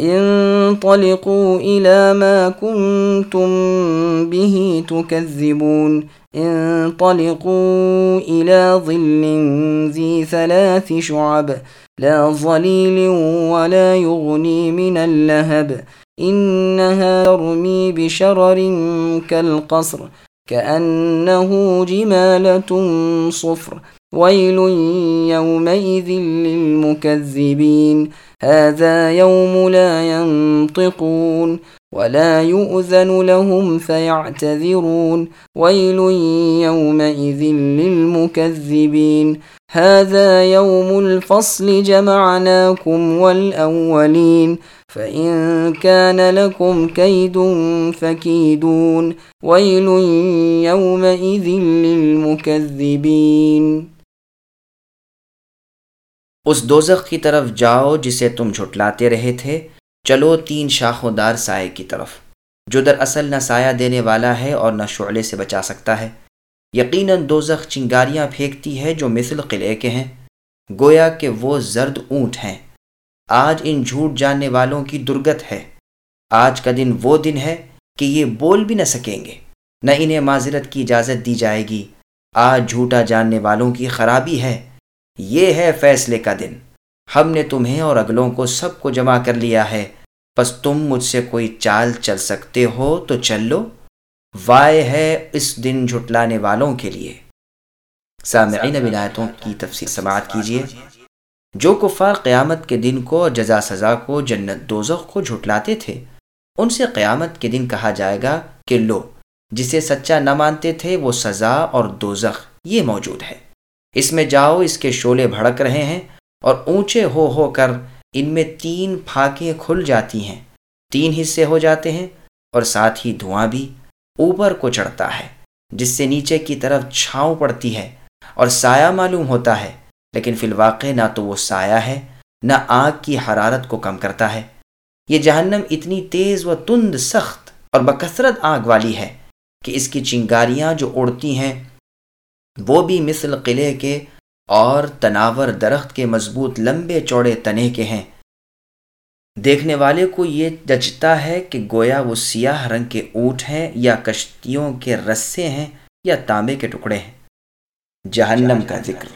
انطلقوا إلى ما كنتم به تكذبون. انطلقوا إلى ظل ذي ثلاث شعب. لا ظليل ولا يغني من اللهب. إنها ترمي بشرر كالقصر، كأنه جمالة صفر. ويل يومئذ للمكذبين هذا يوم لا ينطقون ولا يؤذن لهم فيعتذرون ويل يومئذ للمكذبين هذا يوم الفصل جمعناكم والأولين فإن كان لكم كيد فكيدون ويل يومئذ للمكذبين اس دوزخ کی طرف جاؤ جسے تم جھٹلاتے رہے تھے۔ چلو تین شاخوں دار سائے کی طرف۔ جو در اصل نہ سایہ دینے والا ہے اور نہ شعلے سے بچا سکتا ہے۔ یقیناً دوزخ چنگاریاں پھینکتی ہے جو مثل قلعے کے ہیں۔ گویا کہ وہ زرد اونٹ ہیں۔ آج ان جھوٹ جاننے والوں کی درگت ہے۔ آج کا دن وہ دن ہے کہ یہ بول بھی نہ سکیں گے۔ نہ انہیں معذرت کی اجازت دی جائے گی۔ آج جھوٹا جاننے والوں کی خرابی ہے۔ یہ ہے فیصلے کا دن۔ ہم نے تمہیں اور اگلوں کو سب کو جمع کر لیا ہے۔ بس تم مجھ سے کوئی چال چل سکتے ہو تو چل لو وائے ہے اس دن جھٹلانے والوں کے لیے۔ سامعین ولایتوں کی تفصیل سماعت کیجیے۔ جو کفار قیامت کے دن کو جزا سزا کو جنت دوزخ کو جھٹلاتے تھے، ان سے قیامت کے دن کہا جائے گا کہ لو، جسے سچا نہ مانتے تھے وہ سزا اور دوزخ یہ موجود ہے۔ اس میں جاؤ، اس کے شولے بھڑک رہے ہیں اور اونچے ہو ہو کر ان میں تین پھاکیں کھل جاتی ہیں۔ تین حصے ہو جاتے ہیں اور ساتھ ہی دھواں بھی اوپر کو چڑھتا ہے، جس سے نیچے کی طرف چھاؤں پڑتی ہے اور سایہ معلوم ہوتا ہے۔ لیکن فی الواقع نہ تو وہ سایہ ہے، نہ آگ کی حرارت کو کم کرتا ہے۔ یہ جہنم اتنی تیز و تند، سخت اور بکثرت آگ والی ہے کہ اس کی چنگاریاں جو اڑتی ہیں وہ بھی مثل قلعے کے اور تناور درخت کے مضبوط لمبے چوڑے تنے کے ہیں۔ دیکھنے والے کو یہ جچتا ہے کہ گویا وہ سیاہ رنگ کے اونٹ ہیں یا کشتیوں کے رسے ہیں یا تانبے کے ٹکڑے ہیں۔ جہنم کا ذکر۔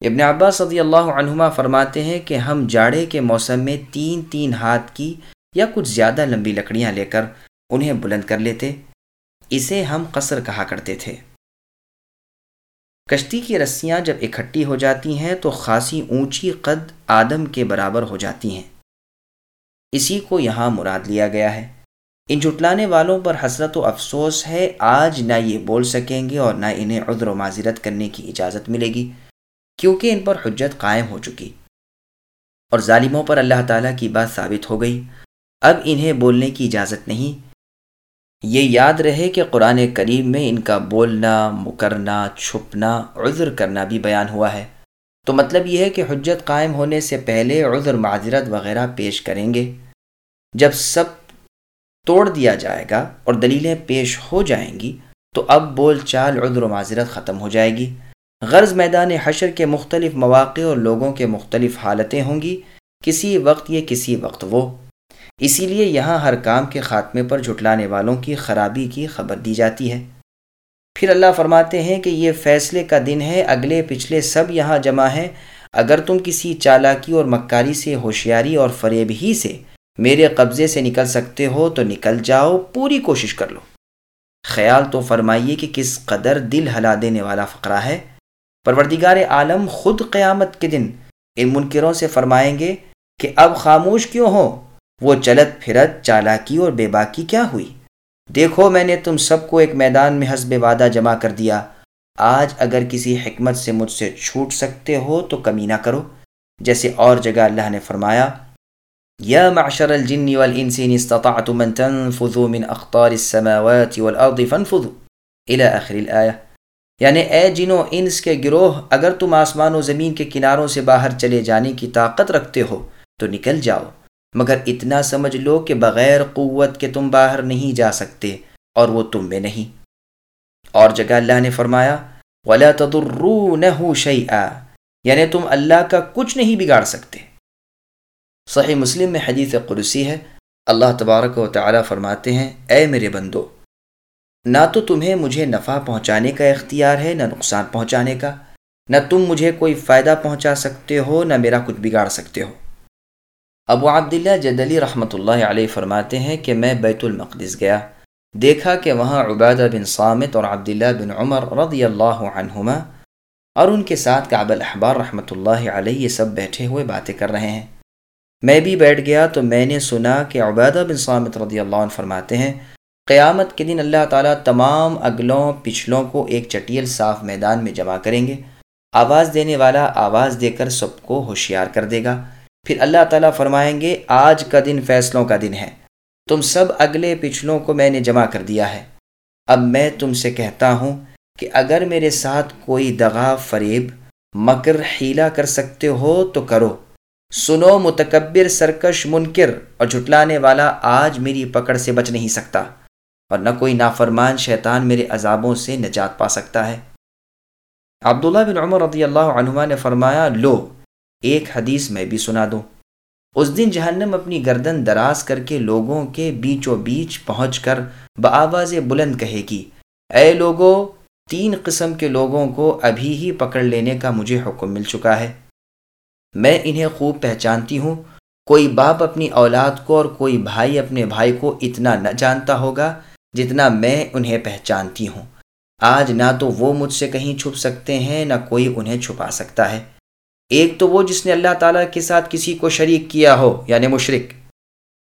ابن عباس صدی اللہ عنہما فرماتے ہیں کہ ہم جاڑے کے موسم میں تین تین ہاتھ کی یا کچھ زیادہ لمبی لکڑیاں لے کر انہیں بلند کر لیتے۔ اسے ہم قصر کہا کرتے تھے۔ کشتی کی رسیاں جب اکٹھی ہو جاتی ہیں تو خاصی اونچی قد آدم کے برابر ہو جاتی ہیں۔ اسی کو یہاں مراد لیا گیا ہے۔ ان جھٹلانے والوں پر حسرت و افسوس ہے۔ آج نہ یہ بول سکیں گے اور نہ انہیں عذر و معذرت کرنے کی اجازت ملے گی، کیونکہ ان پر حجت قائم ہو چکی۔ اور ظالموں پر اللہ تعالیٰ کی بات ثابت ہو گئی۔ اب انہیں بولنے کی اجازت نہیں۔ یہ یاد رہے کہ قرآن کریم میں ان کا بولنا، مکرنا، چھپنا، عذر کرنا بھی بیان ہوا ہے۔ تو مطلب یہ ہے کہ حجت قائم ہونے سے پہلے عذر، معذرت وغیرہ پیش کریں گے۔ جب سب توڑ دیا جائے گا اور دلیلیں پیش ہو جائیں گی، تو اب بول چال، عذر و معذرت ختم ہو جائے گی۔ غرض میدان حشر کے مختلف مواقع اور لوگوں کے مختلف حالتیں ہوں گی، کسی وقت یہ، کسی وقت وہ۔ اسی لیے یہاں ہر کام کے خاتمے پر جھٹلانے والوں کی خرابی کی خبر دی جاتی ہے۔ پھر اللہ فرماتے ہیں کہ یہ فیصلے کا دن ہے، اگلے پچھلے سب یہاں جمع ہیں۔ اگر تم کسی چالاکی اور مکاری سے، ہوشیاری اور فریب ہی سے میرے قبضے سے نکل سکتے ہو تو نکل جاؤ، پوری کوشش کر لو۔ خیال تو فرمائیے کہ کس قدر دل ہلا دینے والا فقرہ ہے۔ پروردگار عالم خود قیامت کے دن ان منکروں سے فرمائیں گے کہ اب خاموش کیوں ہو؟ وہ چلت پھرت چالاکی اور بے باکی کیا ہوئی؟ دیکھو میں نے تم سب کو ایک میدان میں حسب وعدہ جمع کر دیا۔ آج اگر کسی حکمت سے مجھ سے چھوٹ سکتے ہو تو کمی نہ کرو۔ جیسے اور جگہ اللہ نے فرمایا، یا معشر الجن والانس ان استطعتم ان تنفذوا من اخطار السماوات والارض فانفذوا الى اخر الايه یعنی اے جنو انس کے گروہ، اگر تم آسمان و زمین کے کناروں سے باہر چلے جانے کی طاقت رکھتے ہو تو نکل جاؤ۔ مگر اتنا سمجھ لو کہ بغیر قوت کے تم باہر نہیں جا سکتے اور وہ تم میں نہیں۔ اور جگہ اللہ نے فرمایا، ولا تدرو نہ یعنی تم اللہ کا کچھ نہیں بگاڑ سکتے۔ صحیح مسلم میں حدیث قدسی ہے۔ اللہ تبارک و تعالیٰ فرماتے ہیں، اے میرے بندو، نہ تو تمہیں مجھے نفع پہنچانے کا اختیار ہے، نہ نقصان پہنچانے کا۔ نہ تم مجھے کوئی فائدہ پہنچا سکتے ہو، نہ میرا کچھ بگاڑ سکتے ہو۔ ابو عبداللہ جدلی رحمۃ اللہ علیہ فرماتے ہیں کہ میں بیت المقدس گیا۔ دیکھا کہ وہاں عبادہ بن صامت اور عبداللہ بن عمر رضی اللہ عنہما اور ان کے ساتھ کعب الاحبار رحمۃ اللہ علیہ یہ سب بیٹھے ہوئے باتیں کر رہے ہیں۔ میں بھی بیٹھ گیا تو میں نے سنا کہ عبیدہ بن صامت رضی اللہ عنہ فرماتے ہیں، قیامت کے دن اللہ تعالیٰ تمام اگلوں پچھلوں کو ایک چٹیل صاف میدان میں جمع کریں گے۔ آواز دینے والا آواز دے کر سب کو ہوشیار کر دے گا۔ پھر اللہ تعالیٰ فرمائیں گے، آج کا دن فیصلوں کا دن ہے۔ تم سب اگلے پچھلوں کو میں نے جمع کر دیا ہے۔ اب میں تم سے کہتا ہوں کہ اگر میرے ساتھ کوئی دغا فریب مکر حیلہ کر سکتے ہو تو کرو۔ سنو، متکبر، سرکش، منکر اور جھٹلانے والا آج میری پکڑ سے بچ نہیں سکتا اور نہ کوئی نافرمان شیطان میرے عذابوں سے نجات پا سکتا ہے۔ عبداللہ بن عمر رضی اللہ عنہ نے فرمایا، لو ایک حدیث میں بھی سنا دوں۔ اس دن جہنم اپنی گردن دراز کر کے لوگوں کے بیچوں بیچ پہنچ کر بآواز بلند کہے گی، اے لوگوں تین قسم کے لوگوں کو ابھی ہی پکڑ لینے کا مجھے حکم مل چکا ہے۔ میں انہیں خوب پہچانتی ہوں۔ کوئی باپ اپنی اولاد کو اور کوئی بھائی اپنے بھائی کو اتنا نہ جانتا ہوگا جتنا میں انہیں پہچانتی ہوں۔ آج نہ تو وہ مجھ سے کہیں چھپ سکتے ہیں، نہ کوئی انہیں چھپا سکتا ہے۔ ایک تو وہ جس نے اللہ تعالیٰ کے ساتھ کسی کو شریک کیا ہو یعنی مشرق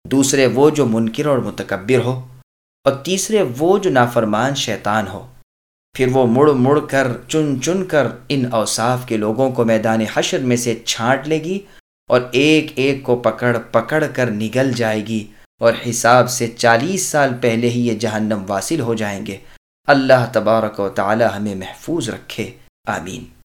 دوسرے وہ جو منکر اور متکبر ہو، اور تیسرے وہ جو نافرمان شیطان ہو۔ پھر وہ مڑ مڑ کر، چن چن کر ان اوصاف کے لوگوں کو میدان حشر میں سے چھانٹ لے گی اور ایک ایک کو پکڑ پکڑ کر نگل جائے گی اور حساب سے چالیس سال پہلے ہی یہ جہنم واصل ہو جائیں گے۔ اللہ تبارک و تعالی ہمیں محفوظ رکھے۔ آمین۔